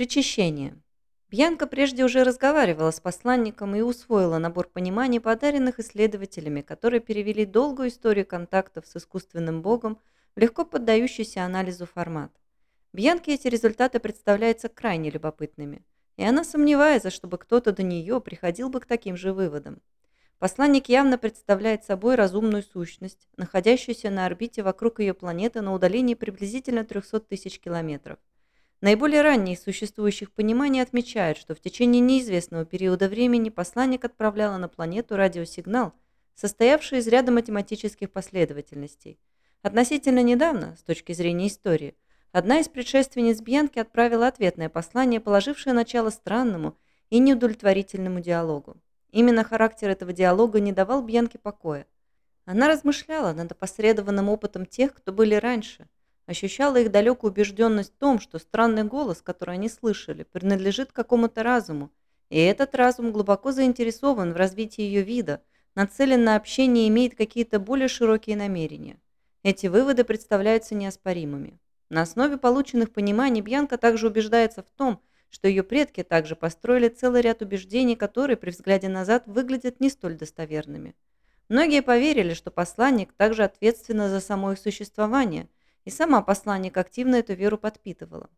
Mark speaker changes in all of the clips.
Speaker 1: Причащение. Бьянка прежде уже разговаривала с посланником и усвоила набор пониманий, подаренных исследователями, которые перевели долгую историю контактов с искусственным богом в легко поддающийся анализу формат. Бьянке эти результаты представляются крайне любопытными, и она сомневается, чтобы кто-то до нее приходил бы к таким же выводам. Посланник явно представляет собой разумную сущность, находящуюся на орбите вокруг ее планеты на удалении приблизительно 300 тысяч километров. Наиболее ранние из существующих пониманий отмечают, что в течение неизвестного периода времени посланник отправляла на планету радиосигнал, состоявший из ряда математических последовательностей. Относительно недавно, с точки зрения истории, одна из предшественниц Бьянки отправила ответное послание, положившее начало странному и неудовлетворительному диалогу. Именно характер этого диалога не давал Бьянке покоя. Она размышляла над опосредованным опытом тех, кто были раньше – ощущала их далекую убежденность в том, что странный голос, который они слышали, принадлежит какому-то разуму, и этот разум глубоко заинтересован в развитии ее вида, нацелен на общение и имеет какие-то более широкие намерения. Эти выводы представляются неоспоримыми. На основе полученных пониманий Бьянка также убеждается в том, что ее предки также построили целый ряд убеждений, которые при взгляде назад выглядят не столь достоверными. Многие поверили, что посланник также ответственен за само их существование – и сама посланник активно эту веру подпитывала.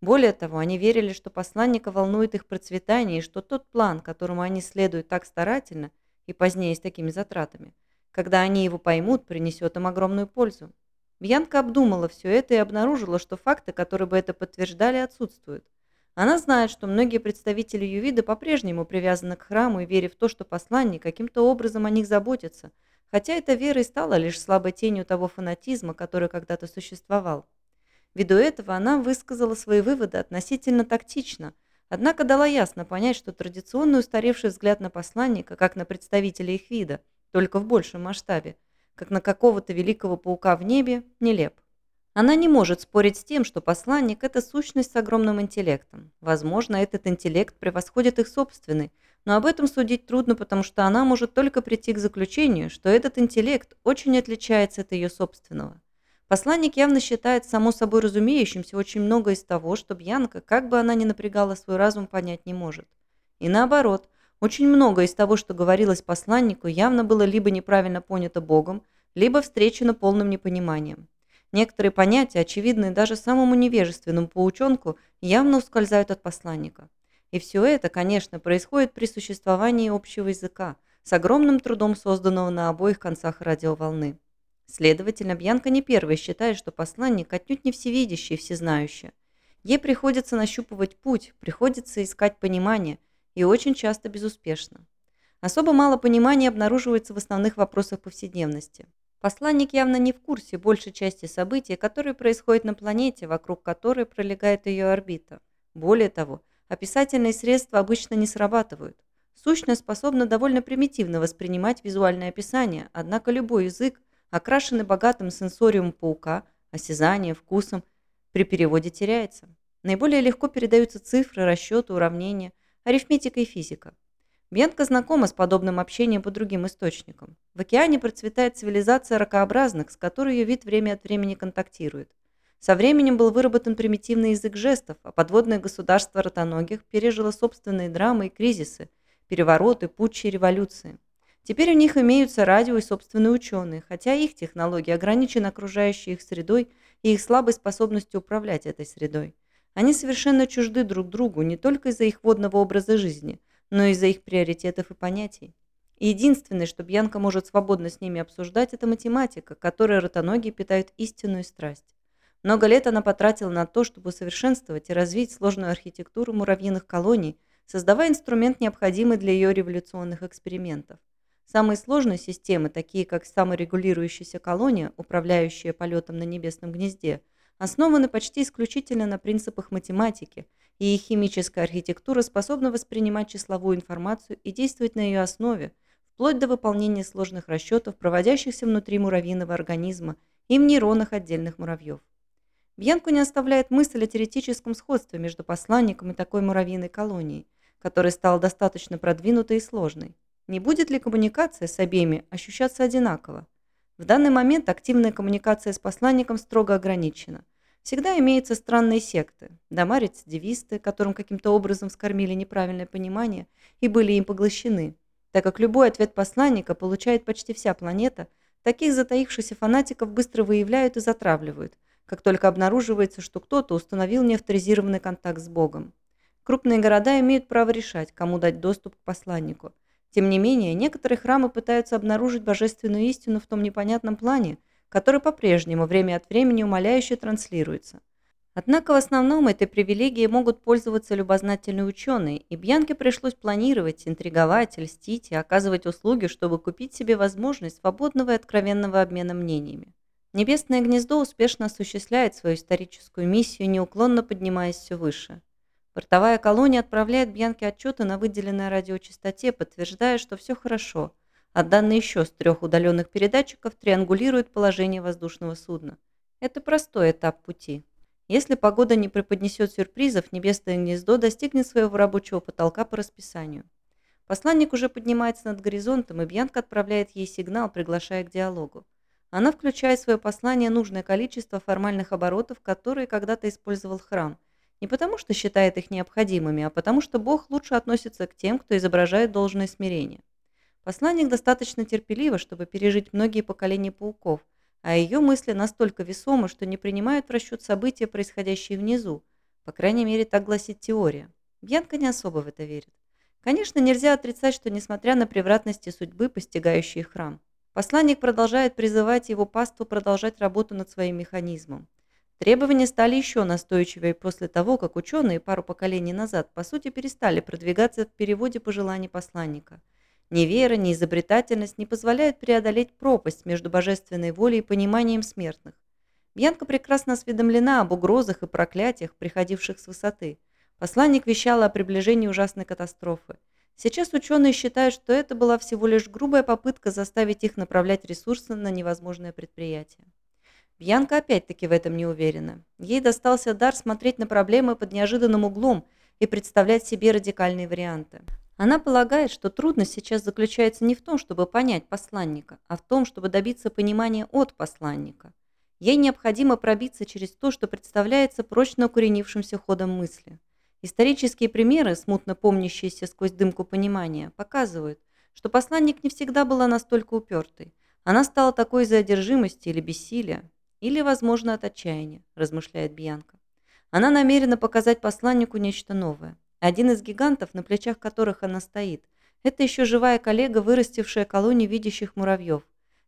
Speaker 1: Более того, они верили, что посланника волнует их процветание, и что тот план, которому они следуют так старательно, и позднее с такими затратами, когда они его поймут, принесет им огромную пользу. Бьянка обдумала все это и обнаружила, что факты, которые бы это подтверждали, отсутствуют. Она знает, что многие представители ее вида по-прежнему привязаны к храму и верят в то, что посланник каким-то образом о них заботится – хотя эта вера и стала лишь слабой тенью того фанатизма, который когда-то существовал. Ввиду этого она высказала свои выводы относительно тактично, однако дала ясно понять, что традиционный устаревший взгляд на посланника, как на представителя их вида, только в большем масштабе, как на какого-то великого паука в небе, нелеп. Она не может спорить с тем, что посланник – это сущность с огромным интеллектом. Возможно, этот интеллект превосходит их собственный, но об этом судить трудно, потому что она может только прийти к заключению, что этот интеллект очень отличается от ее собственного. Посланник явно считает само собой разумеющимся очень много из того, что Бьянка, как бы она ни напрягала свой разум, понять не может. И наоборот, очень много из того, что говорилось посланнику, явно было либо неправильно понято Богом, либо встречено полным непониманием. Некоторые понятия, очевидные даже самому невежественному паучонку, явно ускользают от посланника. И все это, конечно, происходит при существовании общего языка, с огромным трудом созданного на обоих концах радиоволны. Следовательно, Бьянка не первая считает, что посланник отнюдь не всевидящий и всезнающий. Ей приходится нащупывать путь, приходится искать понимание, и очень часто безуспешно. Особо мало понимания обнаруживается в основных вопросах повседневности. Посланник явно не в курсе большей части событий, которые происходят на планете, вокруг которой пролегает ее орбита. Более того, описательные средства обычно не срабатывают. Сущность способна довольно примитивно воспринимать визуальное описание, однако любой язык, окрашенный богатым сенсориумом паука, осязанием, вкусом, при переводе теряется. Наиболее легко передаются цифры, расчеты, уравнения, арифметика и физика. Бьянка знакома с подобным общением по другим источникам. В океане процветает цивилизация ракообразных, с которой ее вид время от времени контактирует. Со временем был выработан примитивный язык жестов, а подводное государство ротоногих пережило собственные драмы и кризисы, перевороты, путчи и революции. Теперь у них имеются радио и собственные ученые, хотя их технологии ограничены окружающей их средой и их слабой способностью управлять этой средой. Они совершенно чужды друг другу не только из-за их водного образа жизни, но и из-за их приоритетов и понятий. Единственное, что Бьянка может свободно с ними обсуждать, это математика, которой ротоногие питают истинную страсть. Много лет она потратила на то, чтобы усовершенствовать и развить сложную архитектуру муравьиных колоний, создавая инструмент, необходимый для ее революционных экспериментов. Самые сложные системы, такие как саморегулирующаяся колония, управляющая полетом на небесном гнезде, основаны почти исключительно на принципах математики, и их химическая архитектура способна воспринимать числовую информацию и действовать на ее основе, вплоть до выполнения сложных расчетов, проводящихся внутри муравьиного организма и в нейронах отдельных муравьев. Бьянку не оставляет мысль о теоретическом сходстве между посланником и такой муравьиной колонией, которая стала достаточно продвинутой и сложной. Не будет ли коммуникация с обеими ощущаться одинаково? В данный момент активная коммуникация с посланником строго ограничена. всегда имеются странные секты, дома-рецидивисты, которым каким-то образом скормили неправильное понимание и были им поглощены. Так как любой ответ посланника получает почти вся планета, таких затаившихся фанатиков быстро выявляют и затравливают, как только обнаруживается, что кто-то установил неавторизированный контакт с Богом. Крупные города имеют право решать, кому дать доступ к посланнику. Тем не менее, некоторые храмы пытаются обнаружить божественную истину в том непонятном плане, который по-прежнему время от времени умоляюще транслируется. Однако в основном этой привилегией могут пользоваться любознательные ученые, и Бьянке пришлось планировать, интриговать, льстить и оказывать услуги, чтобы купить себе возможность свободного и откровенного обмена мнениями. Небесное гнездо успешно осуществляет свою историческую миссию, неуклонно поднимаясь все выше. Портовая колония отправляет Бьянке отчеты на выделенной радиочастоте, подтверждая, что все хорошо, а данные еще с трех удаленных передатчиков триангулируют положение воздушного судна. Это простой этап пути. Если погода не преподнесет сюрпризов, небесное гнездо достигнет своего рабочего потолка по расписанию. Посланник уже поднимается над горизонтом, и Бьянка отправляет ей сигнал, приглашая к диалогу. Она включает в свое послание нужное количество формальных оборотов, которые когда-то использовал храм. Не потому, что считает их необходимыми, а потому, что Бог лучше относится к тем, кто изображает должное смирение. Посланник достаточно терпеливо, чтобы пережить многие поколения пауков, а ее мысли настолько весомы, что не принимают в расчет события, происходящие внизу. По крайней мере, так гласит теория. Бьянка не особо в это верит. Конечно, нельзя отрицать, что несмотря на превратности судьбы, постигающие храм, посланник продолжает призывать его паству продолжать работу над своим механизмом. Требования стали еще настойчивее после того, как ученые пару поколений назад, по сути, перестали продвигаться в переводе пожеланий посланника – ни вера, ни изобретательность не позволяют преодолеть пропасть между божественной волей и пониманием смертных. Бьянка прекрасно осведомлена об угрозах и проклятиях, приходивших с высоты. Посланник вещал о приближении ужасной катастрофы. Сейчас ученые считают, что это была всего лишь грубая попытка заставить их направлять ресурсы на невозможное предприятие. Бьянка опять-таки в этом не уверена. Ей достался дар смотреть на проблемы под неожиданным углом и представлять себе радикальные варианты. Она полагает, что трудность сейчас заключается не в том, чтобы понять посланника, а в том, чтобы добиться понимания от посланника. Ей необходимо пробиться через то, что представляется прочно укоренившимся ходом мысли. Исторические примеры, смутно помнящиеся сквозь дымку понимания, показывают, что посланник не всегда была настолько упертой. Она стала такой из-за одержимости или бессилия, или, возможно, от отчаяния, размышляет Бьянка. Она намерена показать посланнику нечто новое. Один из гигантов, на плечах которых она стоит, это еще живая коллега, вырастившая колонию видящих муравьев.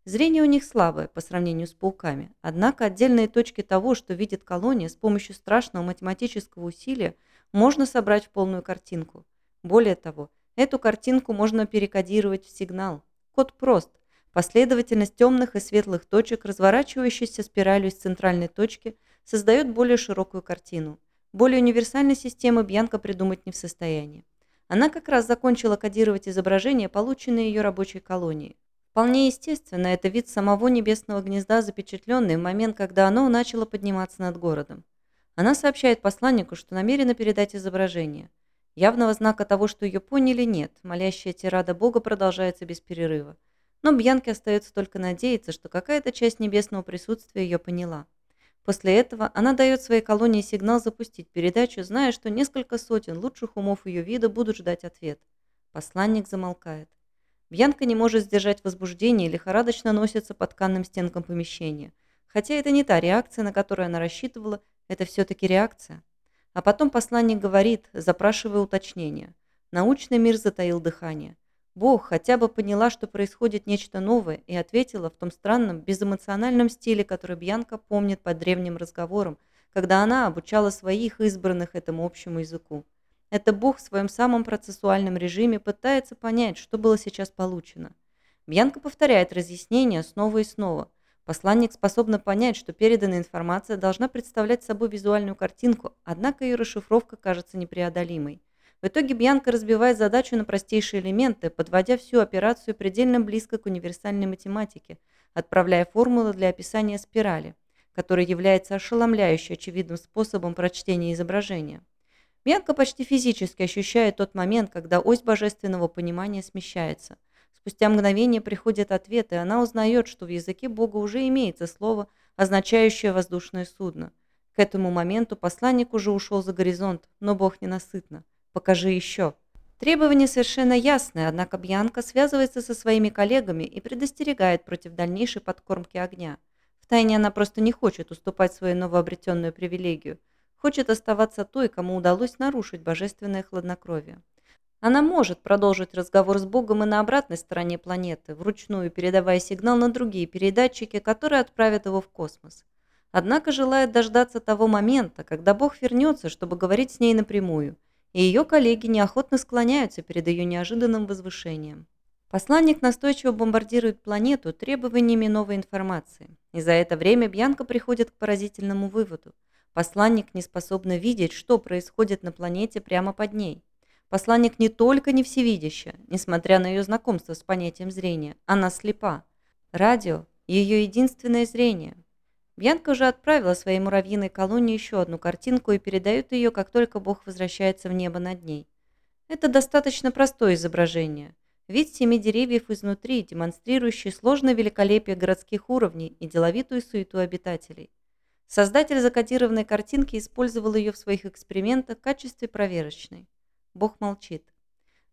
Speaker 1: Зрение у них слабое по сравнению с пауками, однако отдельные точки того, что видит колония, с помощью страшного математического усилия можно собрать в полную картинку. Более того, эту картинку можно перекодировать в сигнал. Код прост. Последовательность темных и светлых точек, разворачивающаяся спиралью из центральной точки, создает более широкую картину. Более универсальной системы Бьянка придумать не в состоянии. Она как раз закончила кодировать изображения, полученные ее рабочей колонией. Вполне естественно, это вид самого небесного гнезда, запечатленный в момент, когда оно начало подниматься над городом. Она сообщает посланнику, что намерена передать изображение. Явного знака того, что ее поняли, нет. Молящая тирада Бога продолжается без перерыва. Но Бьянке остается только надеяться, что какая-то часть небесного присутствия ее поняла. После этого она дает своей колонии сигнал запустить передачу, зная, что несколько сотен лучших умов ее вида будут ждать ответ. Посланник замолкает. Бьянка не может сдержать возбуждение и лихорадочно носится по тканным стенкам помещения. Хотя это не та реакция, на которую она рассчитывала, это все-таки реакция. А потом посланник говорит, запрашивая уточнение. Научный мир затаил дыхание. Бог хотя бы поняла, что происходит нечто новое, и ответила в том странном, безэмоциональном стиле, который Бьянка помнит по древним разговорам, когда она обучала своих избранных этому общему языку. Это Бог в своем самом процессуальном режиме пытается понять, что было сейчас получено. Бьянка повторяет разъяснения снова и снова. Посланник способна понять, что переданная информация должна представлять собой визуальную картинку, однако ее расшифровка кажется непреодолимой. В итоге Бьянка разбивает задачу на простейшие элементы, подводя всю операцию предельно близко к универсальной математике, отправляя формулы для описания спирали, которая является ошеломляюще очевидным способом прочтения изображения. Бьянка почти физически ощущает тот момент, когда ось божественного понимания смещается. Спустя мгновение приходит ответ, и она узнает, что в языке Бога уже имеется слово, означающее воздушное судно. К этому моменту посланник уже ушел за горизонт, но Бог ненасытно. «Покажи еще». Требования совершенно ясные, однако Бьянка связывается со своими коллегами и предостерегает против дальнейшей подкормки огня. Втайне она просто не хочет уступать свою новообретенную привилегию, хочет оставаться той, кому удалось нарушить божественное хладнокровие. Она может продолжить разговор с Богом и на обратной стороне планеты, вручную передавая сигнал на другие передатчики, которые отправят его в космос. Однако желает дождаться того момента, когда Бог вернется, чтобы говорить с ней напрямую, и ее коллеги неохотно склоняются перед ее неожиданным возвышением. Посланник настойчиво бомбардирует планету требованиями новой информации, и за это время Бьянка приходит к поразительному выводу. Посланник не способна видеть, что происходит на планете прямо под ней. Посланник не только не всевидяща, несмотря на ее знакомство с понятием зрения, она слепа. Радио – ее единственное зрение. Бьянка уже отправила своей муравьиной колонии еще одну картинку и передает ее, как только Бог возвращается в небо над ней. Это достаточно простое изображение. Вид семи деревьев изнутри, демонстрирующий сложное великолепие городских уровней и деловитую суету обитателей. Создатель закодированной картинки использовал ее в своих экспериментах в качестве проверочной. Бог молчит.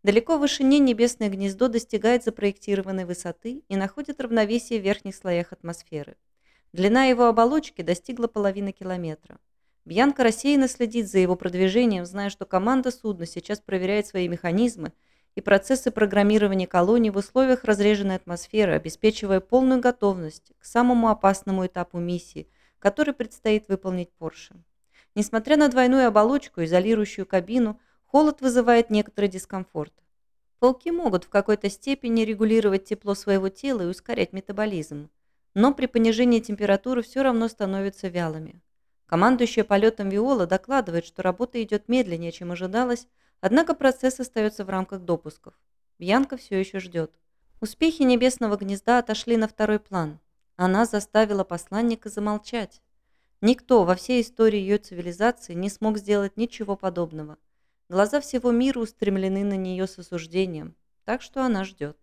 Speaker 1: Далеко в вышине небесное гнездо достигает запроектированной высоты и находит равновесие в верхних слоях атмосферы. Длина его оболочки достигла половины километра. Бьянка рассеянно следит за его продвижением, зная, что команда судна сейчас проверяет свои механизмы и процессы программирования колонии в условиях разреженной атмосферы, обеспечивая полную готовность к самому опасному этапу миссии, который предстоит выполнить Порше. Несмотря на двойную оболочку, изолирующую кабину, Холод вызывает некоторый дискомфорт. Пауки могут в какой-то степени регулировать тепло своего тела и ускорять метаболизм, но при понижении температуры все равно становятся вялыми. Командующая полетом Виола докладывает, что работа идет медленнее, чем ожидалось, однако процесс остается в рамках допусков. Бьянка все еще ждет. Успехи небесного гнезда отошли на второй план. Она заставила посланника замолчать. Никто во всей истории ее цивилизации не смог сделать ничего подобного – Глаза всего мира устремлены на нее с осуждением, так что она ждет.